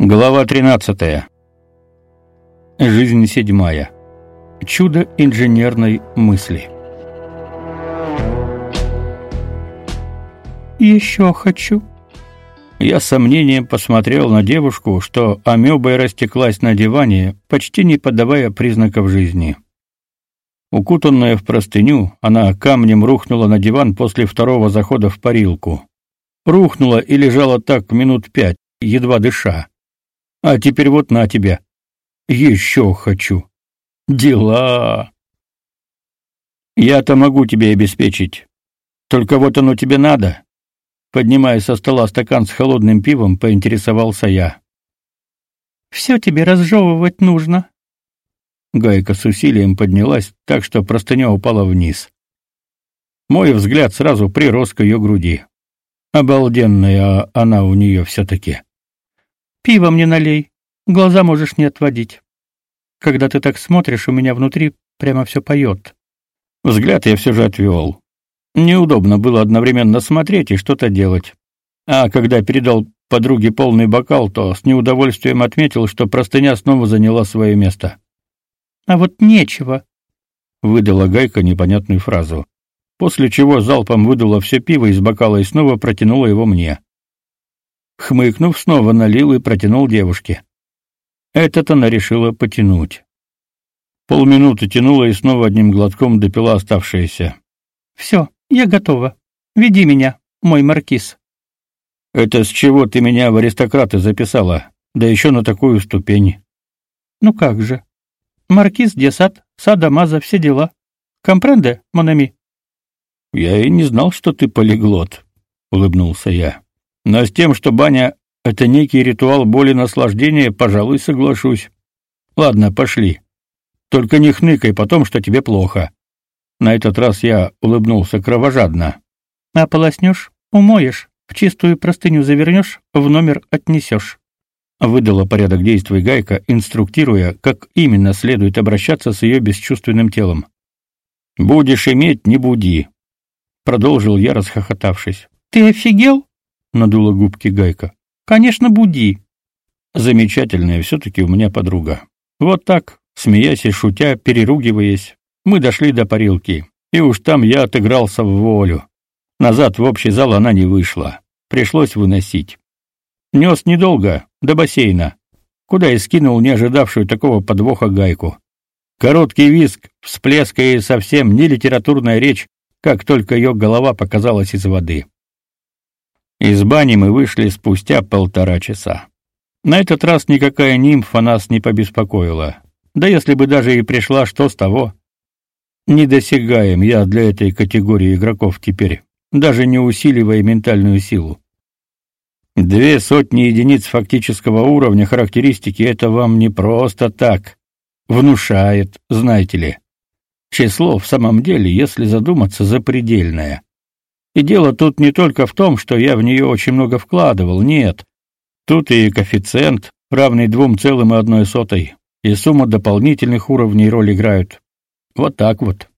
Глава 13. Жизнь седьмая. Чудо инженерной мысли. «Еще хочу». Я с сомнением посмотрел на девушку, что амебой растеклась на диване, почти не подавая признаков жизни. Укутанная в простыню, она камнем рухнула на диван после второго захода в парилку. Рухнула и лежала так минут пять, едва дыша. А теперь вот на тебя. Еще хочу. Дела. Я-то могу тебе обеспечить. Только вот оно тебе надо. Поднимая со стола стакан с холодным пивом, поинтересовался я. Все тебе разжевывать нужно. Гайка с усилием поднялась, так что простыня упала вниз. Мой взгляд сразу прирос к ее груди. Обалденная она у нее все-таки. Пиво мне налей. Глаза можешь не отводить. Когда ты так смотришь, у меня внутри прямо все поет». Взгляд я все же отвел. Неудобно было одновременно смотреть и что-то делать. А когда передал подруге полный бокал, то с неудовольствием отметил, что простыня снова заняла свое место. «А вот нечего», — выдала Гайка непонятную фразу, после чего залпом выдала все пиво из бокала и снова протянула его мне. Хмыкнув, снова налил и протянул девушке. Этот она решила потянуть. Полминуты тянула и снова одним глотком допила оставшееся. «Все, я готова. Веди меня, мой маркиз». «Это с чего ты меня в аристократы записала? Да еще на такую ступень». «Ну как же. Маркиз Десад, Сада Маза, все дела. Компренде, Монами?» «Я и не знал, что ты полиглот», — улыбнулся я. Но с тем, что баня — это некий ритуал боли наслаждения, пожалуй, соглашусь. Ладно, пошли. Только не хныкай потом, что тебе плохо. На этот раз я улыбнулся кровожадно. А полоснешь, умоешь, в чистую простыню завернешь, в номер отнесешь. Выдала порядок действий Гайка, инструктируя, как именно следует обращаться с ее бесчувственным телом. «Будешь иметь, не буди», — продолжил я, расхохотавшись. «Ты офигел?» Надула губки Гайка. Конечно, буди. Замечательная все таки у меня подруга. Вот так, смеясь и шутя, переругиваясь, мы дошли до парилки. И уж там я отыгрался в волю. Назад в общий зал она не вышла. Пришлось выносить. Нес недолго, до бассейна, куда и скинул не ожидавшую такого подвоха гайку. Короткий визг, всплеск и совсем не литературная речь, как только ее голова показалась из воды. Из бани мы вышли спустя полтора часа. На этот раз никакая нимфа нас не побеспокоила. Да если бы даже и пришла, что с того? Недосягаем я для этой категории игроков теперь, даже не усиливая ментальную силу. Две сотни единиц фактического уровня характеристики это вам не просто так внушает, знаете ли. Число в самом деле, если задуматься, запредельное. И дело тут не только в том, что я в нее очень много вкладывал, нет. Тут и коэффициент, равный двум целым и одной сотой, и сумма дополнительных уровней роль играют. Вот так вот.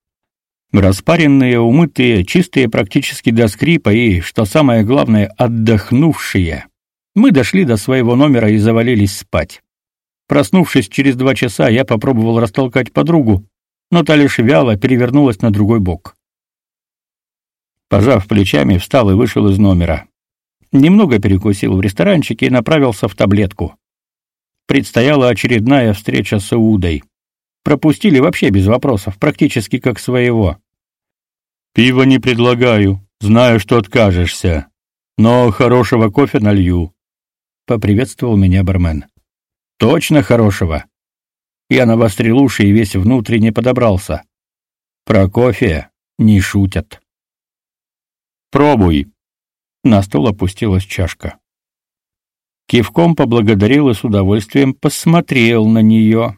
Распаренные, умытые, чистые практически до скрипа и, что самое главное, отдохнувшие. Мы дошли до своего номера и завалились спать. Проснувшись через два часа, я попробовал растолкать подругу, но та лишь вяло перевернулась на другой бок. Пожав плечами, встал и вышел из номера. Немного перекусил в ресторанчике и направился в таблетку. Предстояла очередная встреча с Иудой. Пропустили вообще без вопросов, практически как своего. «Пива не предлагаю, знаю, что откажешься, но хорошего кофе налью», — поприветствовал меня бармен. «Точно хорошего». Я навострил уши и весь внутренне подобрался. Про кофе не шутят. Пробуй. На стол опустилась чашка. Кивком поблагодарил и с удовольствием посмотрел на нее.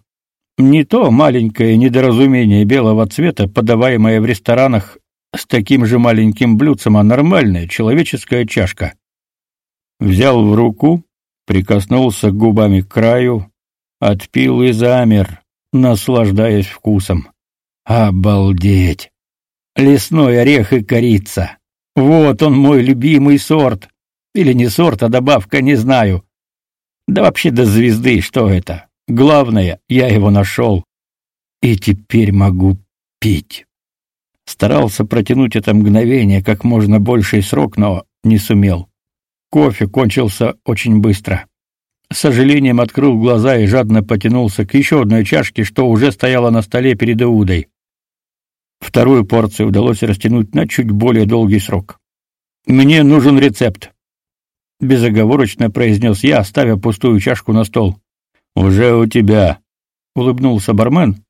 Не то маленькое недоразумение белого цвета, подаваемое в ресторанах с таким же маленьким блюдцем, а нормальная человеческая чашка. Взял в руку, прикоснулся губами к краю, отпил и замер, наслаждаясь вкусом. Обалдеть! Лесной орех и корица! Вот он мой любимый сорт. Или не сорт, а добавка, не знаю. Да вообще до звезды, что это? Главное, я его нашел. И теперь могу пить. Старался протянуть это мгновение как можно больший срок, но не сумел. Кофе кончился очень быстро. С сожалением открыл глаза и жадно потянулся к еще одной чашке, что уже стояла на столе перед Иудой. Вторую порцию удалось растянуть на чуть более долгий срок. Мне нужен рецепт, безоговорочно произнес я, ставя пустую чашку на стол. Уже у тебя, улыбнулся бармен,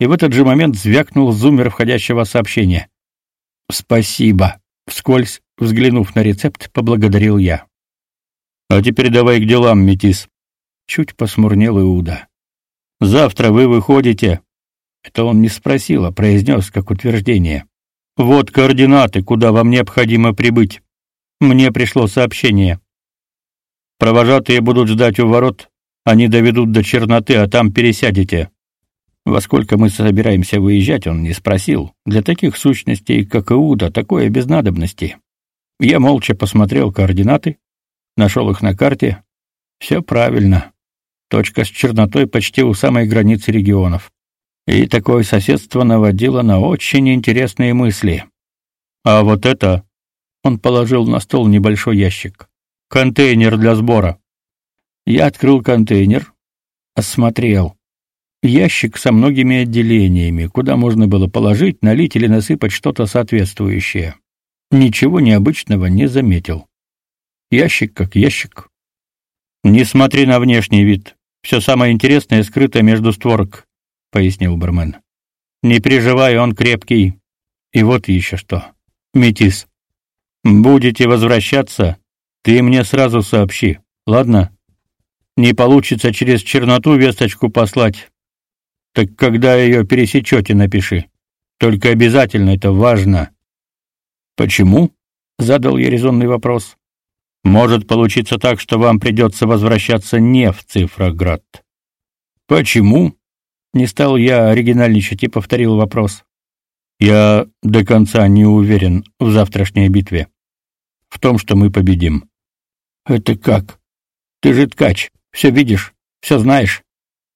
и в этот же момент звякнул зуммер входящего сообщения. Спасибо, вскользь взглянув на рецепт, поблагодарил я. А теперь давай к делам, метис. Чуть посмурнел Иуда. Завтра вы выходите. Это он не спросил, а произнес как утверждение. Вот координаты, куда вам необходимо прибыть. Мне пришло сообщение. Провожатые будут ждать у ворот, они доведут до черноты, а там пересядете. Во сколько мы собираемся выезжать, он не спросил. Для таких сущностей, как Иуда, такое без надобности. Я молча посмотрел координаты, нашел их на карте. Все правильно. Точка с чернотой почти у самой границы регионов. И такое соседство наводило на очень интересные мысли. А вот это он положил на стол небольшой ящик. Контейнер для сбора. Я открыл контейнер, осмотрел. Ящик со многими отделениями, куда можно было положить, налить или насыпать что-то соответствующее. Ничего необычного не заметил. Ящик как ящик. Не смотри на внешний вид. Все самое интересное скрыто между створок, пояснил бармен. Не переживай, он крепкий. И вот еще что. Метис. Будете возвращаться, ты мне сразу сообщи. Ладно? Не получится через черноту весточку послать. Так когда ее пересечете, напиши. Только обязательно это важно. Почему? задал я резонный вопрос. Может получиться так, что вам придется возвращаться не в Цифроград. Почему? Не стал я оригинальничать и повторил вопрос. Я до конца не уверен в завтрашней битве. В том, что мы победим. Это как? Ты же ткач, все видишь, все знаешь.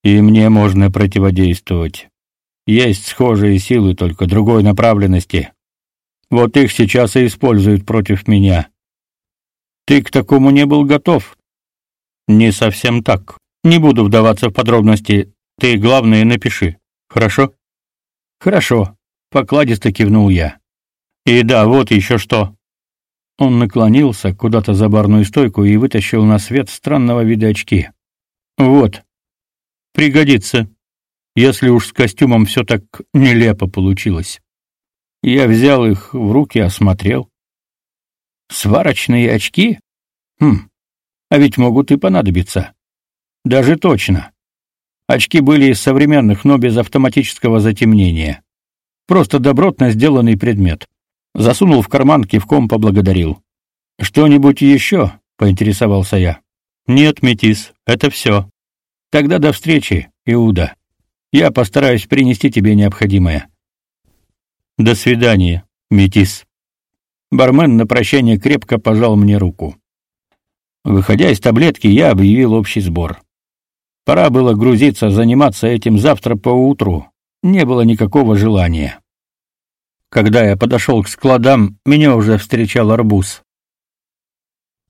И мне можно противодействовать. Есть схожие силы, только другой направленности. Вот их сейчас и используют против меня. Ты к такому не был готов? Не совсем так. Не буду вдаваться в подробности. Ты главное напиши. Хорошо? Хорошо, покладисто кивнул я. И да, вот еще что. Он наклонился куда-то за барную стойку и вытащил на свет странного вида очки. Вот. Пригодится. Если уж с костюмом все так нелепо получилось. Я взял их в руки, осмотрел. Сварочные очки? Хм. А ведь могут и понадобиться. Даже точно. Очки были из современных, но без автоматического затемнения. Просто добротно сделанный предмет. Засунул в карман, кивком поблагодарил. Что-нибудь еще? поинтересовался я. Нет, метис, это все. Тогда до встречи, Иуда. Я постараюсь принести тебе необходимое. До свидания, метис. Бармен на прощание крепко пожал мне руку. Выходя из таблетки, я объявил общий сбор. Пора было грузиться, заниматься этим завтра поутру. Не было никакого желания. Когда я подошел к складам, меня уже встречал арбуз.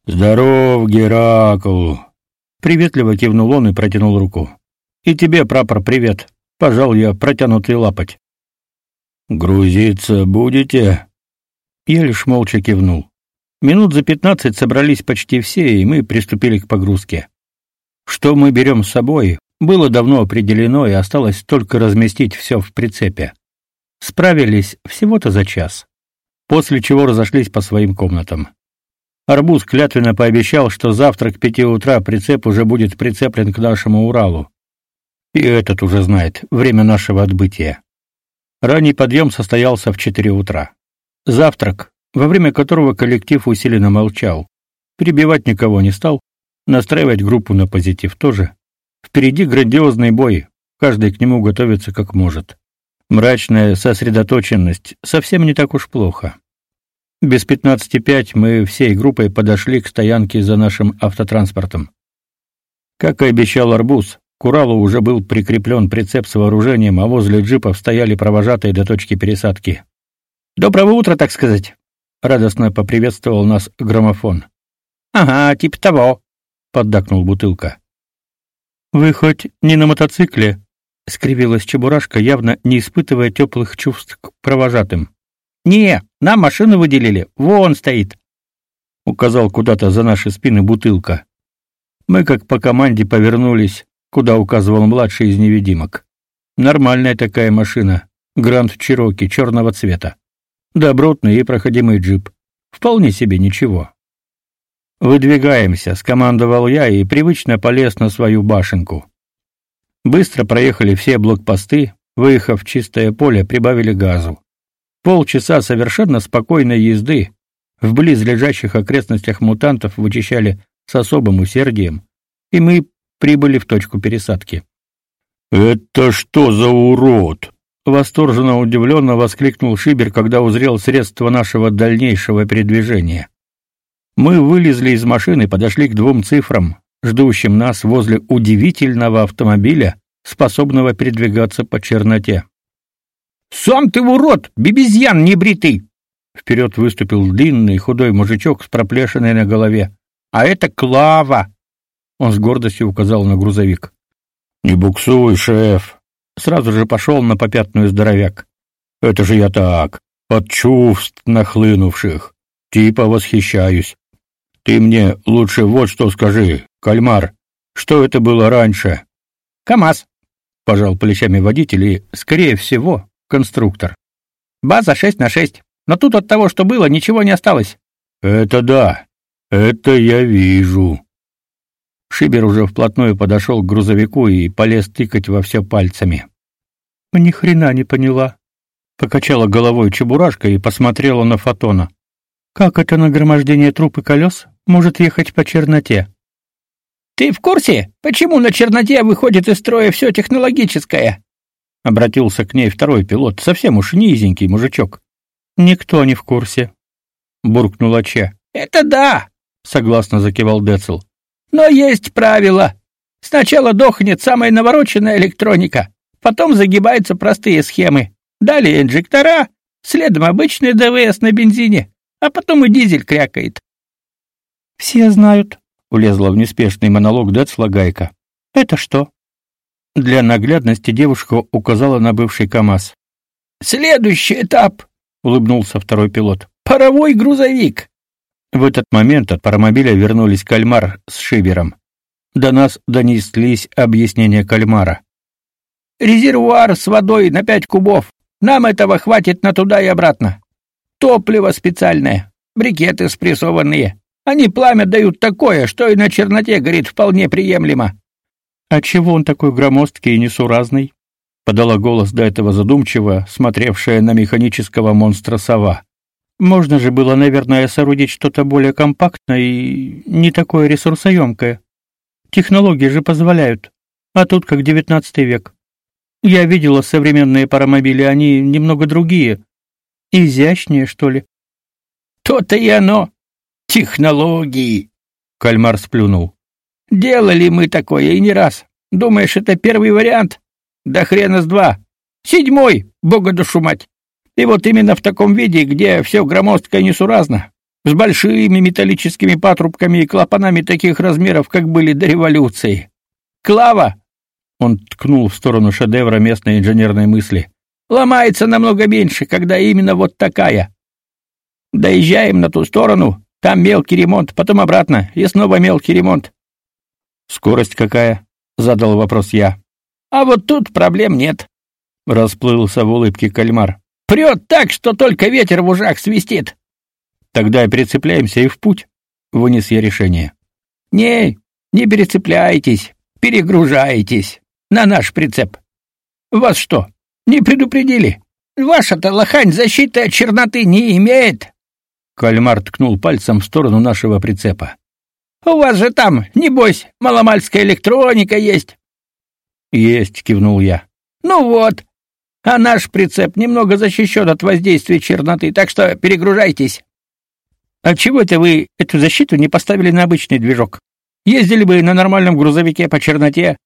«Здоров, Геракл!» Приветливо кивнул он и протянул руку. «И тебе, прапор, привет!» Пожал я протянутый лапоть. «Грузиться будете?» Я лишь молча кивнул. Минут за пятнадцать собрались почти все, и мы приступили к погрузке. Что мы берем с собой, было давно определено, и осталось только разместить все в прицепе. Справились всего-то за час, после чего разошлись по своим комнатам. Арбуз клятвенно пообещал, что завтра к пяти утра прицеп уже будет прицеплен к нашему Уралу. И этот уже знает время нашего отбытия. Ранний подъем состоялся в четыре утра. Завтрак, во время которого коллектив усиленно молчал. Перебивать никого не стал, настраивать группу на позитив тоже. Впереди грандиозный бой, каждый к нему готовится как может. Мрачная сосредоточенность совсем не так уж плохо. Без пятнадцати пять мы всей группой подошли к стоянке за нашим автотранспортом. Как и обещал арбуз, к Уралу уже был прикреплен прицеп с вооружением, а возле джипов стояли провожатые до точки пересадки. «Доброго утра, так сказать!» — радостно поприветствовал нас граммофон. «Ага, типа того», — поддакнул бутылка. «Вы хоть не на мотоцикле?» — скривилась Чебурашка, явно не испытывая теплых чувств к провожатым. «Не, нам машину выделили, вон стоит», — указал куда-то за наши спины бутылка. Мы, как по команде, повернулись, куда указывал младший из невидимок. Нормальная такая машина, Гранд Чироки черного цвета. Добротный и проходимый джип. Вполне себе ничего. «Выдвигаемся», — скомандовал я и привычно полез на свою башенку. Быстро проехали все блокпосты, выехав в чистое поле, прибавили газу. Полчаса совершенно спокойной езды в близлежащих окрестностях мутантов вычищали с особым усердием, и мы прибыли в точку пересадки. «Это что за урод?» Восторженно удивленно воскликнул Шибер, когда узрел средства нашего дальнейшего передвижения. Мы вылезли из машины и подошли к двум цифрам, ждущим нас возле удивительного автомобиля, способного передвигаться по черноте. «Сам ты урод, бебезьян небритый!» Вперед выступил длинный худой мужичок с проплешиной на голове. А это Клава. Он с гордостью указал на грузовик. Не буксуй, шеф. Сразу же пошел на попятную здоровяк. Это же я так, от чувств нахлынувших. Типа восхищаюсь. Ты мне лучше вот что скажи, кальмар. Что это было раньше? КАМАЗ. Пожал плечами водитель и, скорее всего, конструктор. База 6 на 6. Но тут от того, что было, ничего не осталось. Это да. Это я вижу. Шибер уже вплотную подошел к грузовику и полез тыкать во все пальцами. Ни хрена не поняла. Покачала головой Чебурашка и посмотрела на Фотона. Как это нагромождение труп и колес может ехать по черноте? Ты в курсе, почему на черноте выходит из строя все технологическое? Обратился к ней второй пилот, совсем уж низенький мужичок. Никто не в курсе, буркнула Че. Это да, согласно закивал Децл. Но есть правило. Сначала дохнет самая навороченная электроника, потом загибаются простые схемы. Далее инжектора, следом обычный ДВС на бензине, а потом и дизель крякает. Все знают, улезла в неспешный монолог Децла Гайка. Это что? Для наглядности девушка указала на бывший КАМАЗ. Следующий этап, улыбнулся второй пилот. Паровой грузовик. В этот момент от паромобиля вернулись Кальмар с Шибером. До нас донеслись объяснения Кальмара. Резервуар с водой на пять кубов. Нам этого хватит на туда и обратно. Топливо специальное, брикеты спрессованные. Они пламя дают такое, что и на черноте горит вполне приемлемо. А чего он такой громоздкий и несуразный? подала голос до этого задумчиво, смотревшая на механического монстра сова. Можно же было, наверное, соорудить что-то более компактное и не такое ресурсоемкое. Технологии же позволяют. А тут как девятнадцатый век. Я видела современные паромобили, они немного другие. Изящнее, что ли. То-то и оно. Технологии. Кальмар сплюнул. Делали мы такое и не раз. Думаешь, это первый вариант? Да хрена с два. Седьмой, бога душу мать. И вот именно в таком виде, где все громоздко и несуразно, с большими металлическими патрубками и клапанами таких размеров, как были до революции. Клава, он ткнул в сторону шедевра местной инженерной мысли. Ломается намного меньше, когда именно вот такая. Доезжаем на ту сторону, там мелкий ремонт, потом обратно, и снова мелкий ремонт. Скорость какая? задал вопрос я. А вот тут проблем нет, расплылся в улыбке кальмар. Прет так, что только ветер в ушах свистит. Тогда прицепляемся и в путь, вынес я решение. Не, не перецепляйтесь, перегружаетесь на наш прицеп. Вас что, не предупредили? Ваша-то лохань защиты от черноты не имеет. Кальмар ткнул пальцем в сторону нашего прицепа. У вас же там, небось, маломальская электроника есть. Есть, кивнул я. Ну вот, а наш прицеп немного защищен от воздействия черноты, так что перегружайтесь. А чего это вы эту защиту не поставили на обычный движок? Ездили бы на нормальном грузовике по черноте,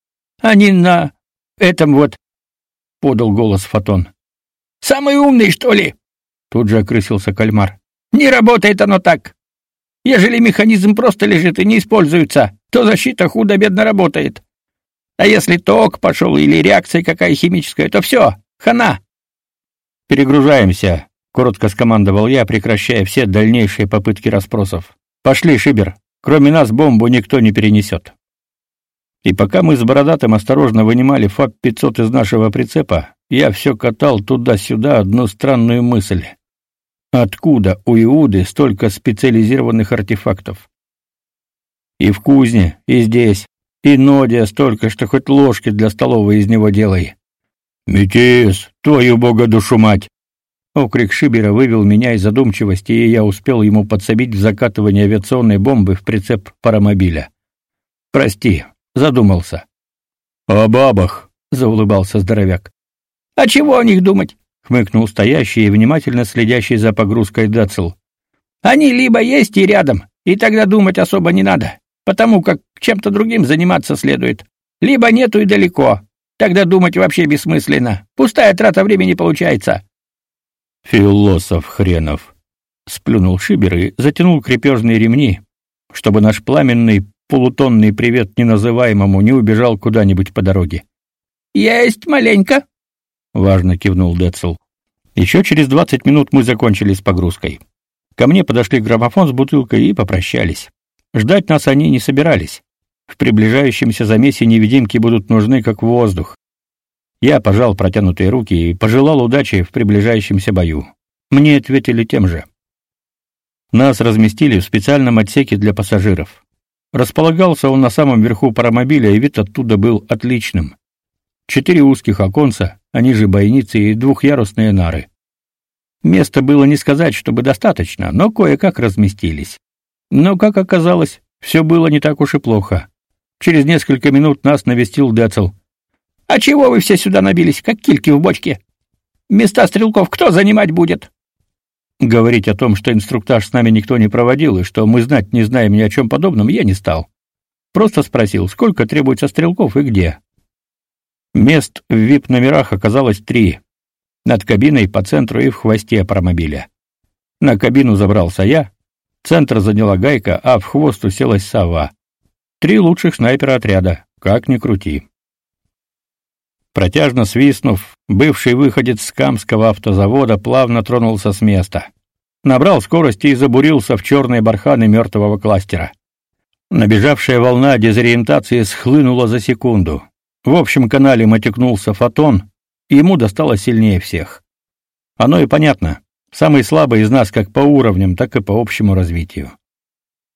а не на этом вот, — подал голос Фотон. Самый умный, что ли? Тут же окрысился кальмар. Не работает оно так. Ежели механизм просто лежит и не используется, то защита худо-бедно работает. А если ток пошел или реакция какая химическая, то все, хана. Перегружаемся, коротко скомандовал я, прекращая все дальнейшие попытки расспросов. Пошли, Шибер. Кроме нас бомбу никто не перенесет. И пока мы с Бородатым осторожно вынимали ФАП-500 из нашего прицепа, я все катал туда-сюда одну странную мысль. Откуда у Иуды столько специализированных артефактов? И в кузне, и здесь, и Нодия столько, что хоть ложки для столовой из него делай. «Метис, твою бога душу мать!» Окрик Шибера вывел меня из задумчивости, и я успел ему подсобить в закатывании авиационной бомбы в прицеп паромобиля. «Прости, задумался». «О бабах!» — заулыбался здоровяк. «А чего о них думать?» — хмыкнул стоящий и внимательно следящий за погрузкой Дацл. «Они либо есть и рядом, и тогда думать особо не надо, потому как чем-то другим заниматься следует. Либо нету и далеко, тогда думать вообще бессмысленно. Пустая трата времени получается. Философ хренов. Сплюнул Шибер и затянул крепежные ремни, чтобы наш пламенный полутонный привет неназываемому не убежал куда-нибудь по дороге. Есть маленько, важно кивнул Децл. Еще через двадцать минут мы закончили с погрузкой. Ко мне подошли граммофон с бутылкой и попрощались. Ждать нас они не собирались. В приближающемся замесе невидимки будут нужны как воздух. Я пожал протянутые руки и пожелал удачи в приближающемся бою. Мне ответили тем же. Нас разместили в специальном отсеке для пассажиров. Располагался он на самом верху паромобиля, и вид оттуда был отличным. Четыре узких оконца, они же бойницы и двухъярусные нары. Места было не сказать, чтобы достаточно, но кое-как разместились. Но, как оказалось, все было не так уж и плохо. Через несколько минут нас навестил Децл. А чего вы все сюда набились, как кильки в бочке? Места стрелков кто занимать будет? Говорить о том, что инструктаж с нами никто не проводил и что мы знать не знаем ни о чем подобном, я не стал. Просто спросил, сколько требуется стрелков и где. Мест в VIP-номерах оказалось три. Над кабиной, по центру и в хвосте промобиля. На кабину забрался я, центр заняла гайка, а в хвост уселась сова. Три лучших снайпера отряда, как ни крути. Протяжно свистнув, бывший выходец с Камского автозавода плавно тронулся с места. Набрал скорости и забурился в черные барханы мертвого кластера. Набежавшая волна дезориентации схлынула за секунду. В общем канале матекнулся фотон, и ему досталось сильнее всех. Оно и понятно. Самый слабый из нас как по уровням, так и по общему развитию.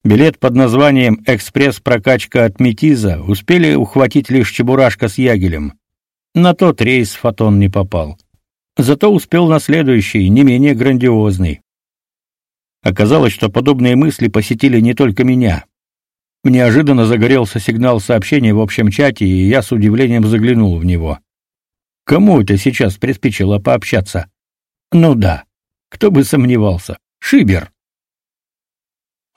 Билет под названием «Экспресс-прокачка от Метиза» успели ухватить лишь Чебурашка с Ягелем. На тот рейс Фотон не попал. Зато успел на следующий, не менее грандиозный. Оказалось, что подобные мысли посетили не только меня. Неожиданно загорелся сигнал сообщения в общем чате, и я с удивлением заглянул в него. Кому это сейчас приспичило пообщаться? Ну да, кто бы сомневался. Шибер.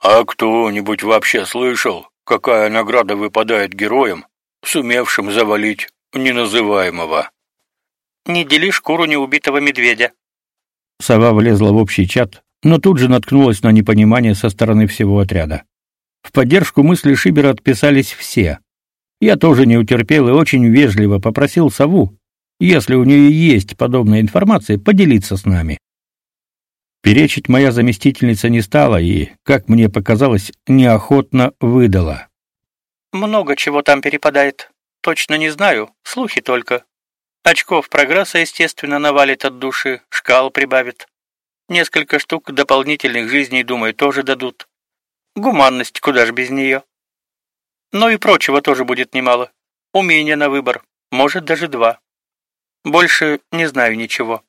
А кто-нибудь вообще слышал, какая награда выпадает героям, сумевшим завалить неназываемого. Не дели шкуру неубитого медведя. Сова влезла в общий чат, но тут же наткнулась на непонимание со стороны всего отряда. В поддержку мысли Шибера отписались все. Я тоже не утерпел и очень вежливо попросил сову, если у нее есть подобная информация, поделиться с нами. Перечить моя заместительница не стала и, как мне показалось, неохотно выдала. Много чего там перепадает. Точно не знаю, слухи только. Очков прогресса, естественно, навалит от души, шкал прибавит. Несколько штук дополнительных жизней, думаю, тоже дадут. Гуманность, куда ж без нее. Но и прочего тоже будет немало. Умения на выбор, может, даже два. Больше не знаю ничего.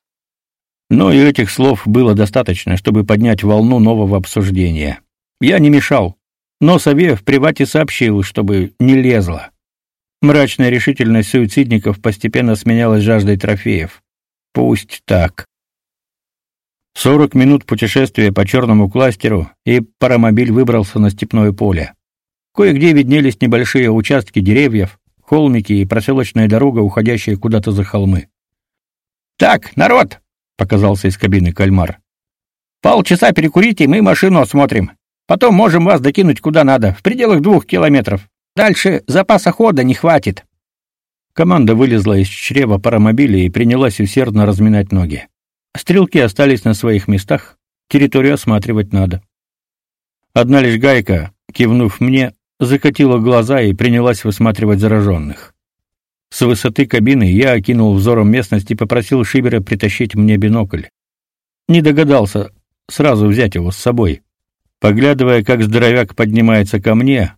Но и этих слов было достаточно, чтобы поднять волну нового обсуждения. Я не мешал, но Саве в привате сообщил, чтобы не лезла. Мрачная решительность суицидников постепенно сменялась жаждой трофеев. Пусть так. Сорок минут путешествия по черному кластеру, и паромобиль выбрался на степное поле. Кое-где виднелись небольшие участки деревьев, холмики и проселочная дорога, уходящая куда-то за холмы. «Так, народ!» — показался из кабины кальмар. «Полчаса перекурите, мы машину осмотрим. Потом можем вас докинуть куда надо, в пределах двух километров. Дальше запаса хода не хватит». Команда вылезла из чрева паромобиля и принялась усердно разминать ноги. Стрелки остались на своих местах, территорию осматривать надо. Одна лишь гайка, кивнув мне, закатила глаза и принялась высматривать зараженных. С высоты кабины я окинул взором местность и попросил Шибера притащить мне бинокль. Не догадался сразу взять его с собой. Поглядывая, как здоровяк поднимается ко мне,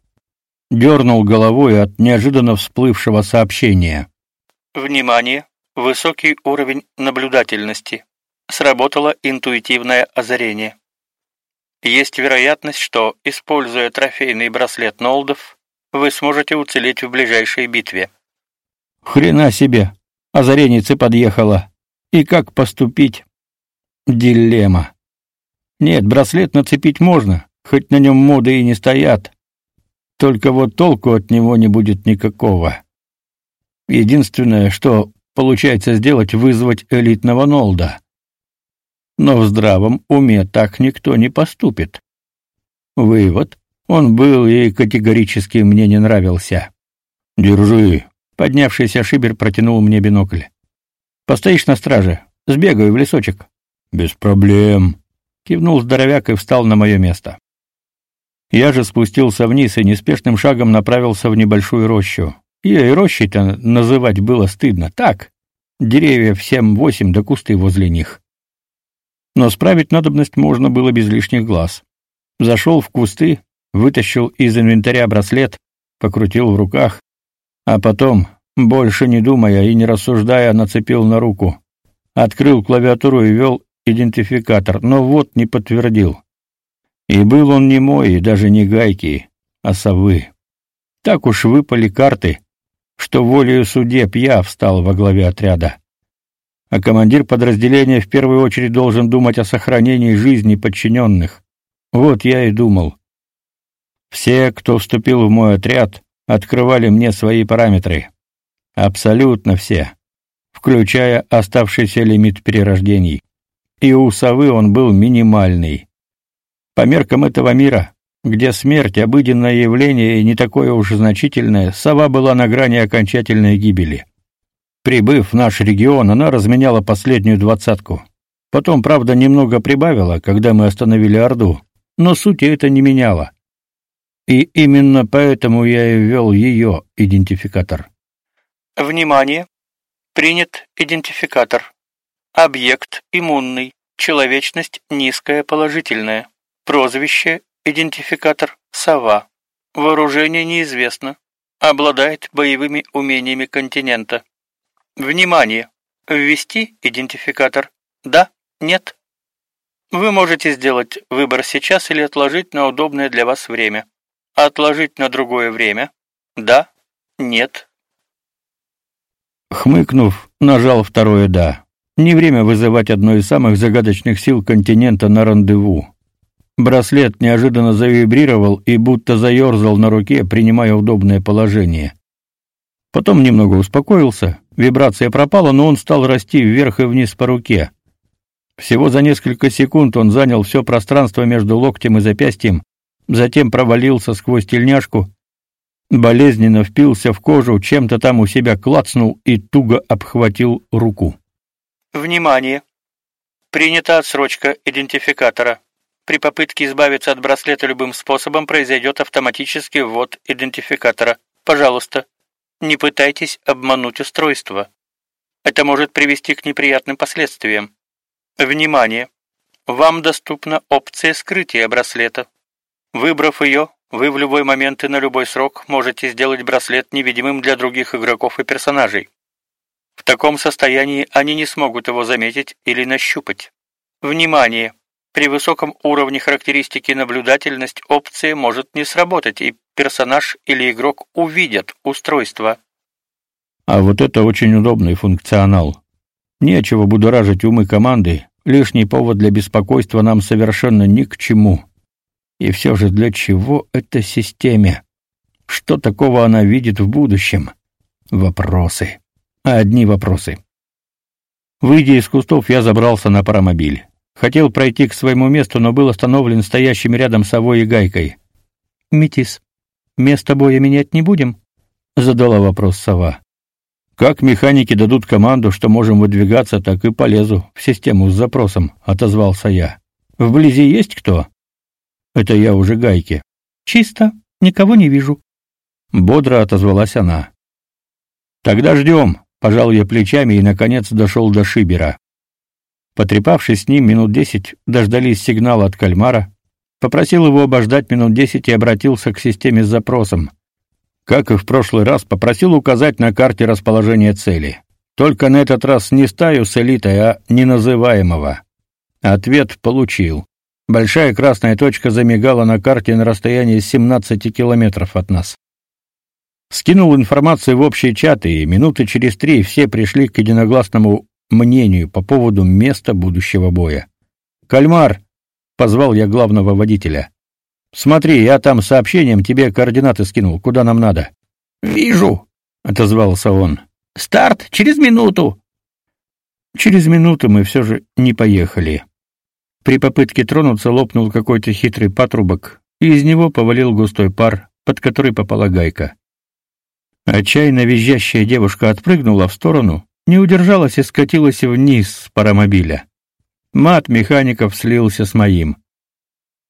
дернул головой от неожиданно всплывшего сообщения. Внимание! Высокий уровень наблюдательности. Сработало интуитивное озарение. Есть вероятность, что, используя трофейный браслет Нолдов, вы сможете уцелеть в ближайшей битве. Хрена себе. Озареница подъехала. И как поступить? Дилемма. Нет, браслет нацепить можно, хоть на нем моды и не стоят. Только вот толку от него не будет никакого. Единственное, что получается сделать, вызвать элитного Нолда. Но в здравом уме так никто не поступит. Вывод. Он был и категорически мне не нравился. «Держи». Поднявшийся Шибер протянул мне бинокль. «Постоишь на страже. Сбегаю в лесочек». «Без проблем», — кивнул здоровяк и встал на мое место. Я же спустился вниз и неспешным шагом направился в небольшую рощу. Ее и рощей-то называть было стыдно. Так, деревья всем восемь да кусты возле них. Но справить надобность можно было без лишних глаз. Зашел в кусты, вытащил из инвентаря браслет, покрутил в руках, а потом, больше не думая и не рассуждая, нацепил на руку. Открыл клавиатуру и ввел идентификатор, но вот не подтвердил. И был он не мой, и даже не гайки, а совы. Так уж выпали карты, что волею судеб я встал во главе отряда. А командир подразделения в первую очередь должен думать о сохранении жизни подчиненных. Вот я и думал. Все, кто вступил в мой отряд, открывали мне свои параметры. Абсолютно все, включая оставшийся лимит перерождений. И у совы он был минимальный. По меркам этого мира, где смерть обыденное явление и не такое уж значительное, сова была на грани окончательной гибели. Прибыв в наш регион, она разменяла последнюю двадцатку. Потом, правда, немного прибавила, когда мы остановили Орду, но сути это не меняло. И именно поэтому я и ввел ее идентификатор. Внимание! Принят идентификатор. Объект иммунный, человечность низкая положительная. Прозвище, идентификатор, сова. Вооружение неизвестно. Обладает боевыми умениями континента. Внимание! Ввести идентификатор. Да, нет. Вы можете сделать выбор сейчас или отложить на удобное для вас время. Отложить на другое время. Да, нет. Хмыкнув, нажал второе «да». Не время вызывать одно из самых загадочных сил континента на рандеву. Браслет неожиданно завибрировал и будто заерзал на руке, принимая удобное положение. Потом немного успокоился, вибрация пропала, но он стал расти вверх и вниз по руке. Всего за несколько секунд он занял все пространство между локтем и запястьем, затем провалился сквозь тельняшку, болезненно впился в кожу, чем-то там у себя клацнул и туго обхватил руку. Внимание! Принята отсрочка идентификатора. При попытке избавиться от браслета любым способом произойдет автоматический ввод идентификатора. Пожалуйста, не пытайтесь обмануть устройство. Это может привести к неприятным последствиям. Внимание! Вам доступна опция скрытия браслета. Выбрав ее, вы в любой момент и на любой срок можете сделать браслет невидимым для других игроков и персонажей. В таком состоянии они не смогут его заметить или нащупать. Внимание! При высоком уровне характеристики наблюдательность опции может не сработать, и персонаж или игрок увидят устройство. А вот это очень удобный функционал. Нечего будоражить умы команды, лишний повод для беспокойства нам совершенно ни к чему. И все же для чего это системе? Что такого она видит в будущем? Вопросы. Одни вопросы. Выйдя из кустов, я забрался на паромобиль. Хотел пройти к своему месту, но был остановлен стоящими рядом совой и гайкой. «Метис, место боя менять не будем?» — задала вопрос сова. «Как механики дадут команду, что можем выдвигаться, так и полезу в систему с запросом», — отозвался я. «Вблизи есть кто?» «Это я уже гайки». «Чисто, никого не вижу», — бодро отозвалась она. «Тогда ждем», — пожал я плечами и, наконец, дошел до Шибера. Потрепавшись с ним минут десять, дождались сигнала от кальмара, попросил его обождать минут десять и обратился к системе с запросом. Как и в прошлый раз, попросил указать на карте расположение цели. Только на этот раз не стаю с элитой, а неназываемого. Ответ получил. Большая красная точка замигала на карте на расстоянии 17 километров от нас. Скинул информацию в общий чат, и минуты через три все пришли к единогласному мнению по поводу места будущего боя. «Кальмар!» — позвал я главного водителя. «Смотри, я там сообщением тебе координаты скинул, куда нам надо». «Вижу!» — отозвался он. «Старт через минуту!» Через минуту мы все же не поехали. При попытке тронуться лопнул какой-то хитрый патрубок, и из него повалил густой пар, под который попала гайка. Отчаянно визжащая девушка отпрыгнула в сторону, не удержалась и скатилась вниз с паромобиля. Мат механиков слился с моим.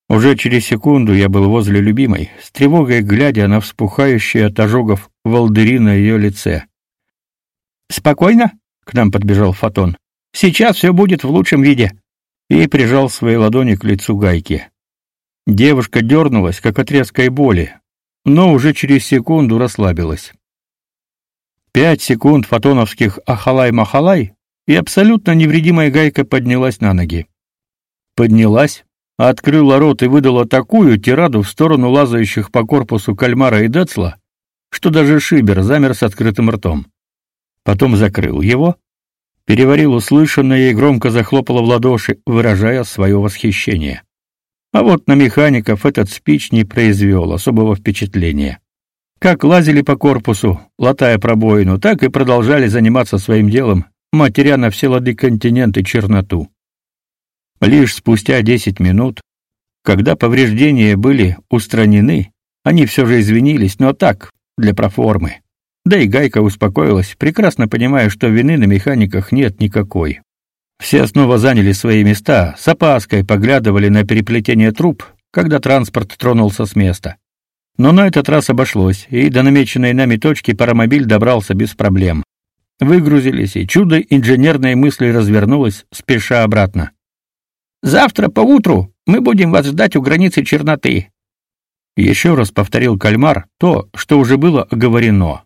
Уже через секунду я был возле любимой, с тревогой глядя на вспухающие от ожогов волдыри на ее лице. «Спокойно?» — к нам подбежал Фотон. «Сейчас все будет в лучшем виде». И прижал свои ладони к лицу гайки. Девушка дернулась, как от резкой боли, но уже через секунду расслабилась. Пять секунд фотоновских ахалай-махалай, и абсолютно невредимая гайка поднялась на ноги. Поднялась, открыла рот и выдала такую тираду в сторону лазающих по корпусу кальмара и децла, что даже Шибер замер с открытым ртом. Потом закрыл его, переварил услышанное и громко захлопала в ладоши, выражая свое восхищение. А вот на механиков этот спич не произвел особого впечатления. Как лазили по корпусу, латая пробоину, так и продолжали заниматься своим делом, матеря на все лады континенты черноту. Лишь спустя десять минут, когда повреждения были устранены, они все же извинились, но так, для проформы. Да и Гайка успокоилась, прекрасно понимая, что вины на механиках нет никакой. Все снова заняли свои места, с опаской поглядывали на переплетение труб, когда транспорт тронулся с места. Но на этот раз обошлось, и до намеченной нами точки паромобиль добрался без проблем. Выгрузились, и чудо инженерной мысли развернулось, спеша обратно. «Завтра поутру мы будем вас ждать у границы черноты», еще раз повторил кальмар то, что уже было оговорено.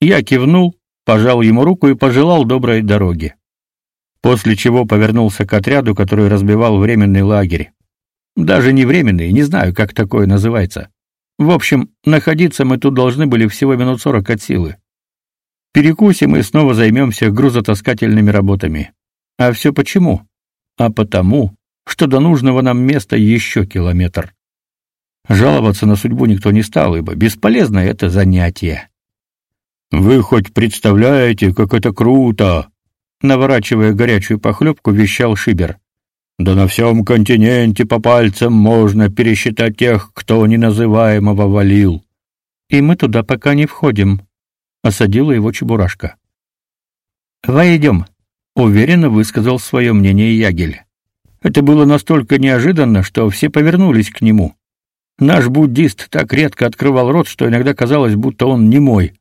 Я кивнул, пожал ему руку и пожелал доброй дороги. После чего повернулся к отряду, который разбивал временный лагерь. Даже не временный, не знаю, как такое называется. В общем, находиться мы тут должны были всего минут сорок от силы. Перекусим и снова займемся грузотаскательными работами. А все почему? А потому, что до нужного нам места еще километр. Жаловаться на судьбу никто не стал, ибо бесполезно это занятие. Вы хоть представляете, как это круто, наворачивая горячую похлебку, вещал Шибер. Да на всем континенте по пальцам можно пересчитать тех, кто неназываемого валил. И мы туда пока не входим, осадила его Чебурашка. Войдем, уверенно высказал свое мнение Ягель. Это было настолько неожиданно, что все повернулись к нему. Наш буддист так редко открывал рот, что иногда казалось, будто он не мой.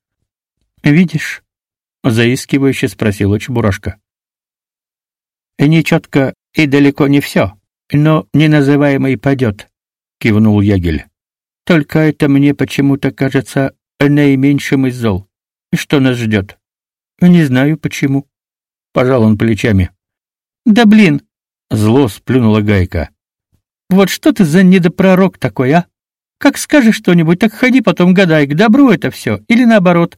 Видишь? заискивающе спросила Чебурашка. Нечетко и далеко не все, но неназываемый пойдет», — кивнул Ягель. «Только это мне почему-то кажется наименьшим из зол. Что нас ждет?» «Не знаю почему», — пожал он плечами. «Да блин!» — зло сплюнула Гайка. «Вот что ты за недопророк такой, а? Как скажешь что-нибудь, так ходи потом гадай, к добру это все, или наоборот».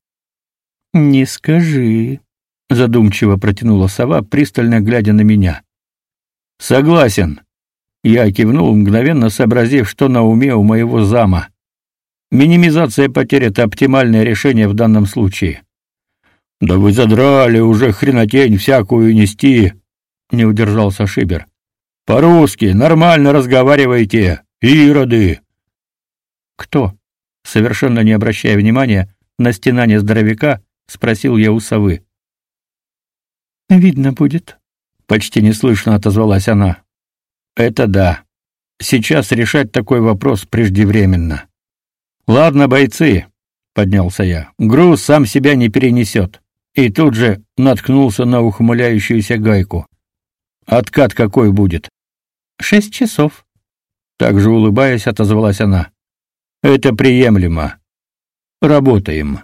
«Не скажи», — задумчиво протянула сова, пристально глядя на меня. Согласен. Я кивнул, мгновенно сообразив, что на уме у моего зама. Минимизация потерь это оптимальное решение в данном случае. Да вы задрали уже хренотень всякую нести, не удержался Шибер. По-русски нормально разговаривайте, ироды. Кто? Совершенно не обращая внимания на стенание здоровяка, спросил я у совы. Видно будет, почти неслышно отозвалась она. Это да. Сейчас решать такой вопрос преждевременно. Ладно, бойцы, поднялся я. Груз сам себя не перенесет. И тут же наткнулся на ухмыляющуюся гайку. Откат какой будет? Шесть часов. Также улыбаясь, отозвалась она. Это приемлемо. Работаем.